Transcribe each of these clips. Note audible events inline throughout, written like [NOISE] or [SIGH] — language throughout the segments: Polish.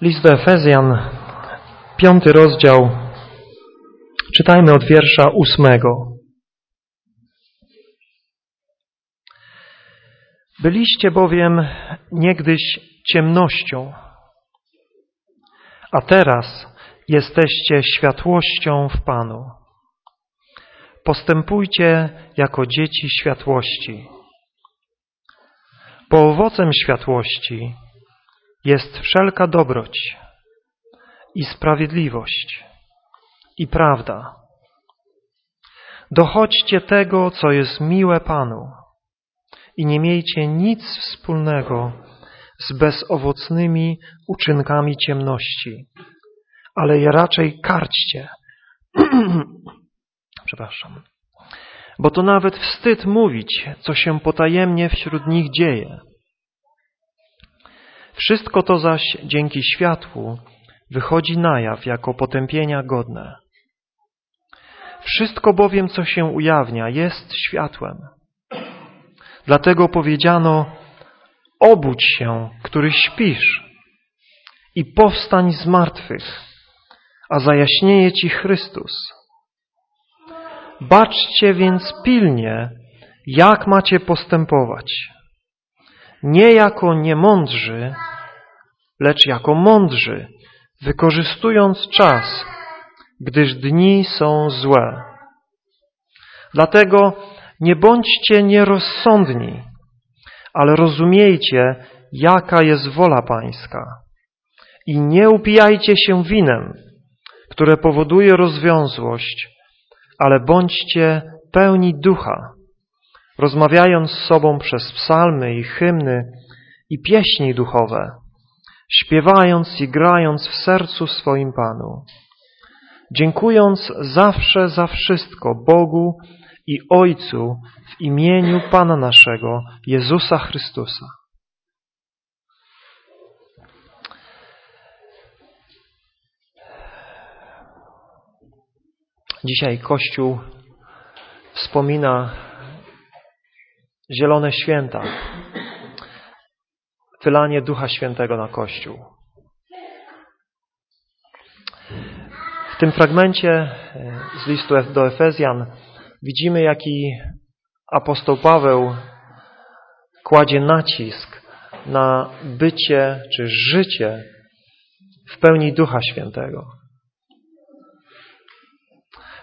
List do Efezjan, piąty rozdział. Czytajmy od wiersza ósmego. Byliście bowiem niegdyś ciemnością, a teraz jesteście światłością w Panu. Postępujcie jako dzieci światłości. Bo owocem światłości jest wszelka dobroć i sprawiedliwość i prawda. Dochodźcie tego, co jest miłe Panu i nie miejcie nic wspólnego z bezowocnymi uczynkami ciemności, ale je raczej karćcie. [CLEARS THROAT] Przepraszam. Bo to nawet wstyd mówić, co się potajemnie wśród nich dzieje. Wszystko to zaś dzięki światłu wychodzi na jaw jako potępienia godne. Wszystko bowiem, co się ujawnia, jest światłem. Dlatego powiedziano, obudź się, który śpisz i powstań z martwych, a zajaśnieje Ci Chrystus. Baczcie więc pilnie, jak macie postępować. Nie jako niemądrzy, lecz jako mądrzy, wykorzystując czas, gdyż dni są złe. Dlatego nie bądźcie nierozsądni, ale rozumiejcie, jaka jest wola Pańska. I nie upijajcie się winem, które powoduje rozwiązłość, ale bądźcie pełni ducha, rozmawiając z sobą przez psalmy i hymny i pieśni duchowe, śpiewając i grając w sercu swoim Panu, dziękując zawsze za wszystko Bogu i Ojcu w imieniu Pana naszego, Jezusa Chrystusa. Dzisiaj Kościół wspomina zielone święta, wylanie Ducha Świętego na Kościół. W tym fragmencie e, z listu do Efezjan widzimy, jaki apostoł Paweł kładzie nacisk na bycie czy życie w pełni Ducha Świętego.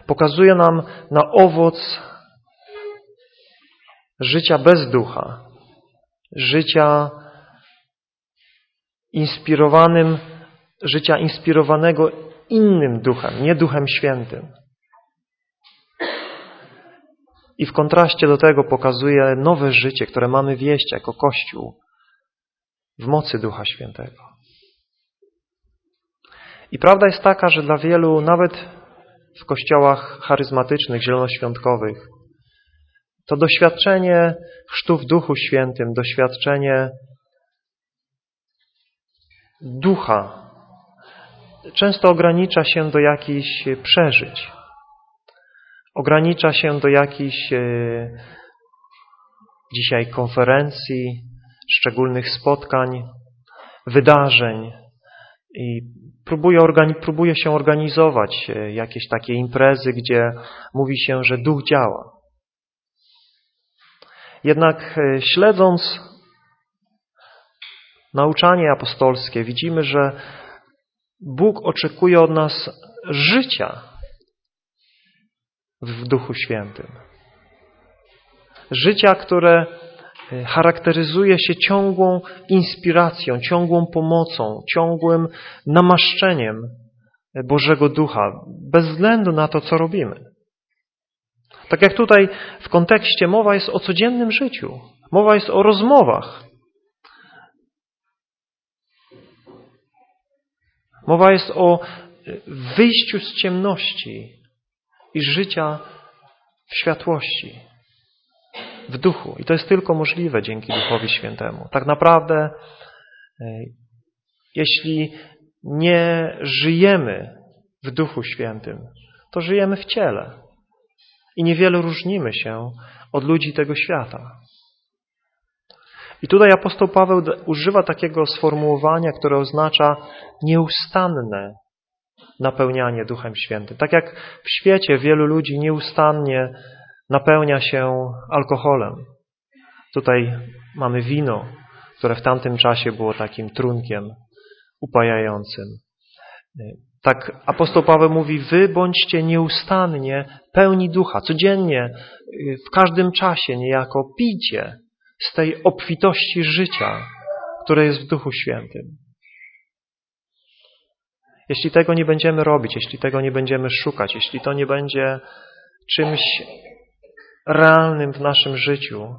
Pokazuje nam na owoc życia bez ducha, życia inspirowanym, życia inspirowanego innym duchem, nie duchem świętym. I w kontraście do tego pokazuje nowe życie, które mamy wieść jako Kościół w mocy Ducha Świętego. I prawda jest taka, że dla wielu, nawet w kościołach charyzmatycznych, zielonoświątkowych, to doświadczenie chrztu w Duchu Świętym, doświadczenie ducha często ogranicza się do jakichś przeżyć. Ogranicza się do jakichś e, dzisiaj konferencji, szczególnych spotkań, wydarzeń i próbuje, próbuje się organizować e, jakieś takie imprezy, gdzie mówi się, że duch działa. Jednak e, śledząc nauczanie apostolskie widzimy, że Bóg oczekuje od nas życia w Duchu Świętym. Życia, które e, charakteryzuje się ciągłą inspiracją, ciągłą pomocą, ciągłym namaszczeniem Bożego Ducha, bez względu na to, co robimy. Tak jak tutaj w kontekście mowa jest o codziennym życiu. Mowa jest o rozmowach. Mowa jest o wyjściu z ciemności i życia w światłości, w duchu. I to jest tylko możliwe dzięki Duchowi Świętemu. Tak naprawdę, e, jeśli nie żyjemy w Duchu Świętym, to żyjemy w ciele. I niewiele różnimy się od ludzi tego świata. I tutaj apostoł Paweł używa takiego sformułowania, które oznacza nieustanne napełnianie Duchem Świętym. Tak jak w świecie wielu ludzi nieustannie napełnia się alkoholem. Tutaj mamy wino, które w tamtym czasie było takim trunkiem upajającym. Tak apostoł Paweł mówi, wy bądźcie nieustannie pełni ducha, codziennie, w każdym czasie niejako pijcie z tej obfitości życia, które jest w Duchu Świętym. Jeśli tego nie będziemy robić, jeśli tego nie będziemy szukać, jeśli to nie będzie czymś realnym w naszym życiu,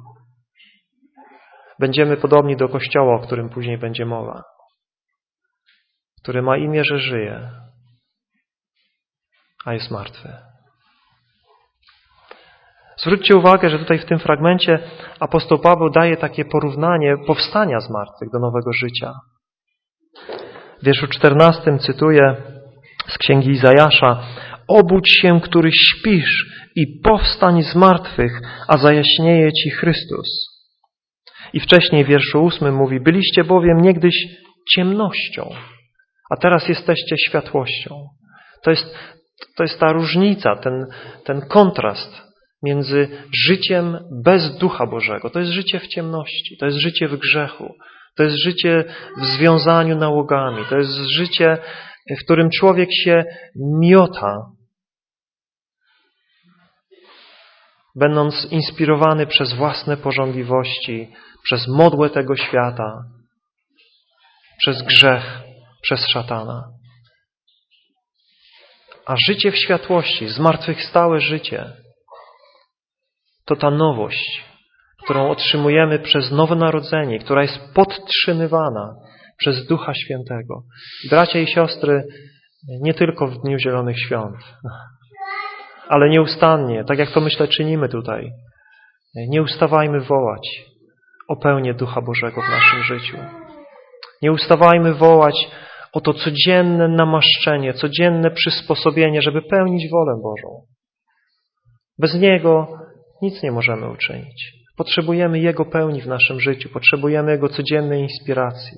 będziemy podobni do Kościoła, o którym później będzie mowa, który ma imię, że żyje, a jest martwy. Zwróćcie uwagę, że tutaj w tym fragmencie apostoł Paweł daje takie porównanie powstania z martwych do nowego życia. W wierszu 14 cytuję z księgi Izajasza Obudź się, który śpisz i powstań z martwych, a zajaśnieje Ci Chrystus. I wcześniej w wierszu 8 mówi Byliście bowiem niegdyś ciemnością, a teraz jesteście światłością. To jest, to jest ta różnica, ten, ten kontrast między życiem bez Ducha Bożego. To jest życie w ciemności, to jest życie w grzechu, to jest życie w związaniu nałogami, to jest życie, w którym człowiek się miota, będąc inspirowany przez własne pożądliwości, przez modłę tego świata, przez grzech, przez szatana. A życie w światłości, zmartwychwstałe życie, to ta nowość, którą otrzymujemy przez nowe narodzenie, która jest podtrzymywana przez Ducha Świętego. Bracia i siostry, nie tylko w Dniu Zielonych Świąt, ale nieustannie, tak jak to myślę czynimy tutaj, nie ustawajmy wołać o pełnię Ducha Bożego w naszym życiu. Nie ustawajmy wołać o to codzienne namaszczenie, codzienne przysposobienie, żeby pełnić wolę Bożą. Bez Niego nic nie możemy uczynić. Potrzebujemy Jego pełni w naszym życiu, potrzebujemy Jego codziennej inspiracji,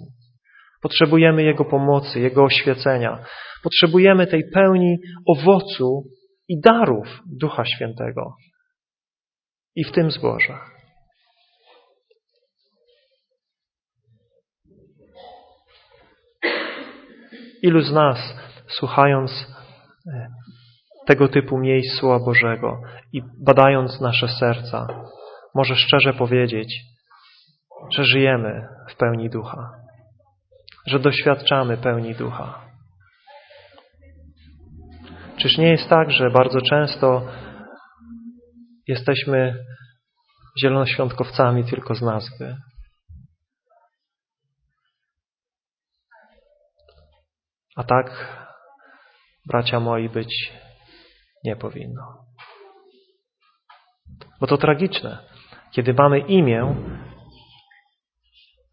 potrzebujemy Jego pomocy, Jego oświecenia, potrzebujemy tej pełni owocu i darów Ducha Świętego i w tym zboża. Ilu z nas, słuchając e, tego typu miejsc Słowa Bożego i badając nasze serca, może szczerze powiedzieć, że żyjemy w pełni ducha, że doświadczamy pełni ducha. Czyż nie jest tak, że bardzo często jesteśmy zielonoświątkowcami tylko z nazwy? A tak, bracia moi, być nie powinno. Bo to tragiczne, kiedy mamy imię,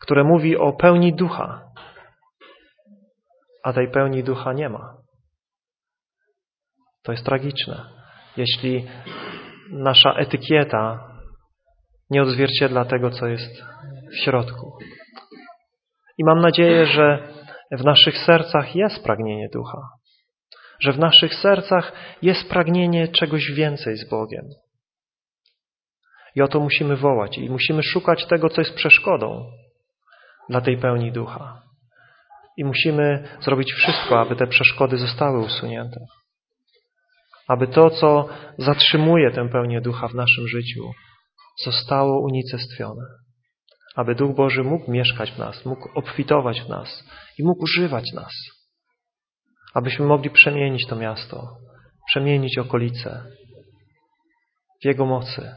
które mówi o pełni ducha, a tej pełni ducha nie ma. To jest tragiczne. Jeśli nasza etykieta nie odzwierciedla tego, co jest w środku. I mam nadzieję, że w naszych sercach jest pragnienie ducha że w naszych sercach jest pragnienie czegoś więcej z Bogiem. I o to musimy wołać i musimy szukać tego, co jest przeszkodą dla tej pełni ducha. I musimy zrobić wszystko, aby te przeszkody zostały usunięte. Aby to, co zatrzymuje tę pełnię ducha w naszym życiu, zostało unicestwione. Aby Duch Boży mógł mieszkać w nas, mógł obfitować w nas i mógł używać nas abyśmy mogli przemienić to miasto, przemienić okolice w Jego mocy.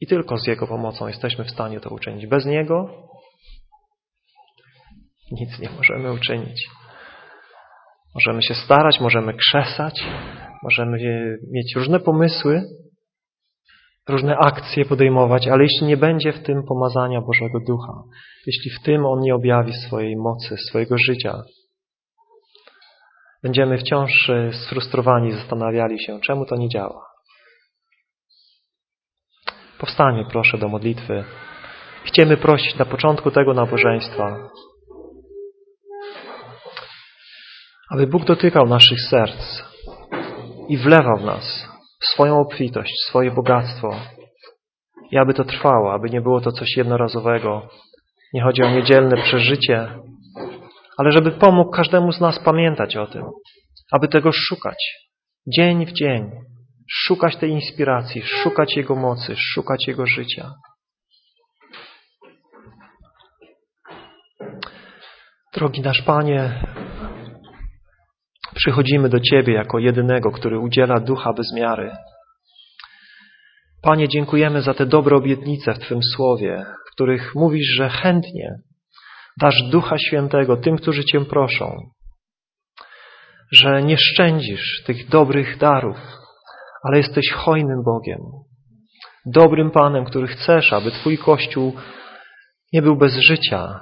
I tylko z Jego pomocą jesteśmy w stanie to uczynić. Bez Niego nic nie możemy uczynić. Możemy się starać, możemy krzesać, możemy mieć różne pomysły, różne akcje podejmować, ale jeśli nie będzie w tym pomazania Bożego Ducha, jeśli w tym On nie objawi swojej mocy, swojego życia, będziemy wciąż e, sfrustrowani, zastanawiali się, czemu to nie działa. Powstańmy proszę do modlitwy Chcemy prosić na początku tego nabożeństwa, aby Bóg dotykał naszych serc i wlewał w nas swoją obfitość, swoje bogactwo i aby to trwało, aby nie było to coś jednorazowego. Nie chodzi o niedzielne przeżycie, ale żeby pomógł każdemu z nas pamiętać o tym, aby tego szukać dzień w dzień, szukać tej inspiracji, szukać Jego mocy, szukać Jego życia. Drogi nasz Panie, przychodzimy do Ciebie jako jedynego, który udziela ducha bez miary. Panie, dziękujemy za te dobre obietnice w Twym słowie, w których mówisz, że chętnie dasz Ducha Świętego tym, którzy Cię proszą, że nie szczędzisz tych dobrych darów, ale jesteś hojnym Bogiem, dobrym Panem, który chcesz, aby Twój Kościół nie był bez życia,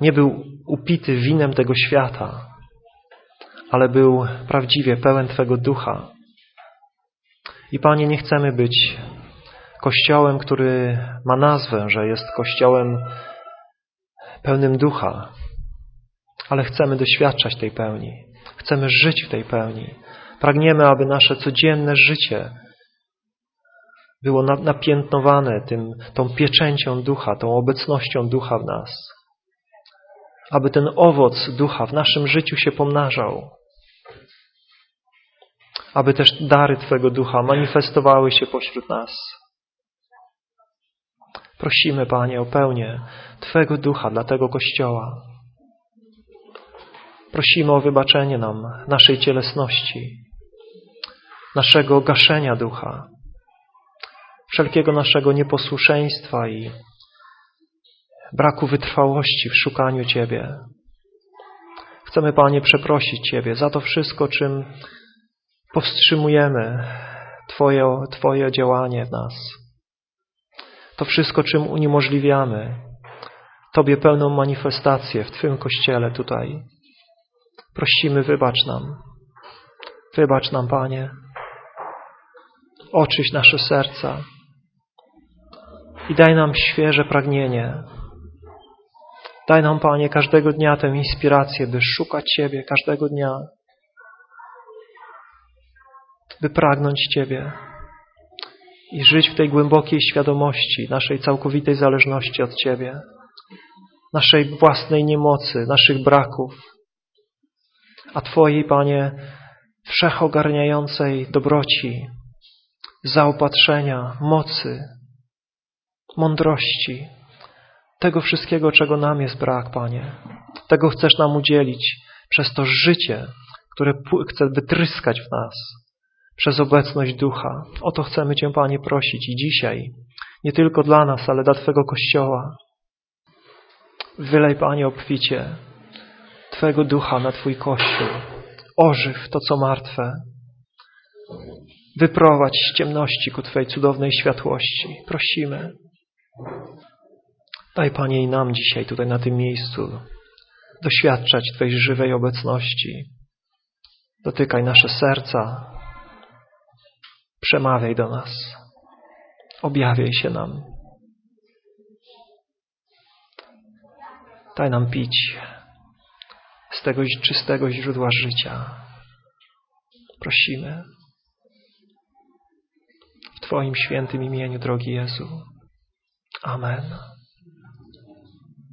nie był upity winem tego świata, ale był prawdziwie pełen Twego ducha. I Panie, nie chcemy być kościołem, który ma nazwę, że jest kościołem pełnym ducha, ale chcemy doświadczać tej pełni. Chcemy żyć w tej pełni. Pragniemy, aby nasze codzienne życie było napiętnowane tym, tą pieczęcią ducha, tą obecnością ducha w nas. Aby ten owoc ducha w naszym życiu się pomnażał aby też dary Twego Ducha manifestowały się pośród nas. Prosimy, Panie, o pełnię Twego Ducha dla tego Kościoła. Prosimy o wybaczenie nam naszej cielesności, naszego gaszenia ducha, wszelkiego naszego nieposłuszeństwa i braku wytrwałości w szukaniu Ciebie. Chcemy, Panie, przeprosić Ciebie za to wszystko, czym powstrzymujemy Twoje, Twoje działanie w nas. To wszystko, czym uniemożliwiamy Tobie pełną manifestację w Twym Kościele tutaj. Prosimy, wybacz nam. Wybacz nam, Panie. Oczyś nasze serca i daj nam świeże pragnienie. Daj nam, Panie, każdego dnia tę inspirację, by szukać Ciebie każdego dnia by pragnąć Ciebie i żyć w tej głębokiej świadomości naszej całkowitej zależności od Ciebie, naszej własnej niemocy, naszych braków, a Twojej, Panie, wszechogarniającej dobroci, zaopatrzenia, mocy, mądrości, tego wszystkiego, czego nam jest brak, Panie. Tego chcesz nam udzielić przez to życie, które chce wytryskać w nas przez obecność Ducha. O to chcemy Cię, Panie, prosić i dzisiaj, nie tylko dla nas, ale dla Twego Kościoła. Wylej, Panie, obficie Twego Ducha na Twój Kościół. Ożyw to, co martwe. Wyprowadź z ciemności ku Twojej cudownej światłości. Prosimy. Daj, Panie, i nam dzisiaj tutaj na tym miejscu doświadczać Twojej żywej obecności. Dotykaj nasze serca, Przemawiaj do nas. Objawiaj się nam. Daj nam pić z tego czystego źródła życia. Prosimy. W Twoim świętym imieniu, drogi Jezu. Amen.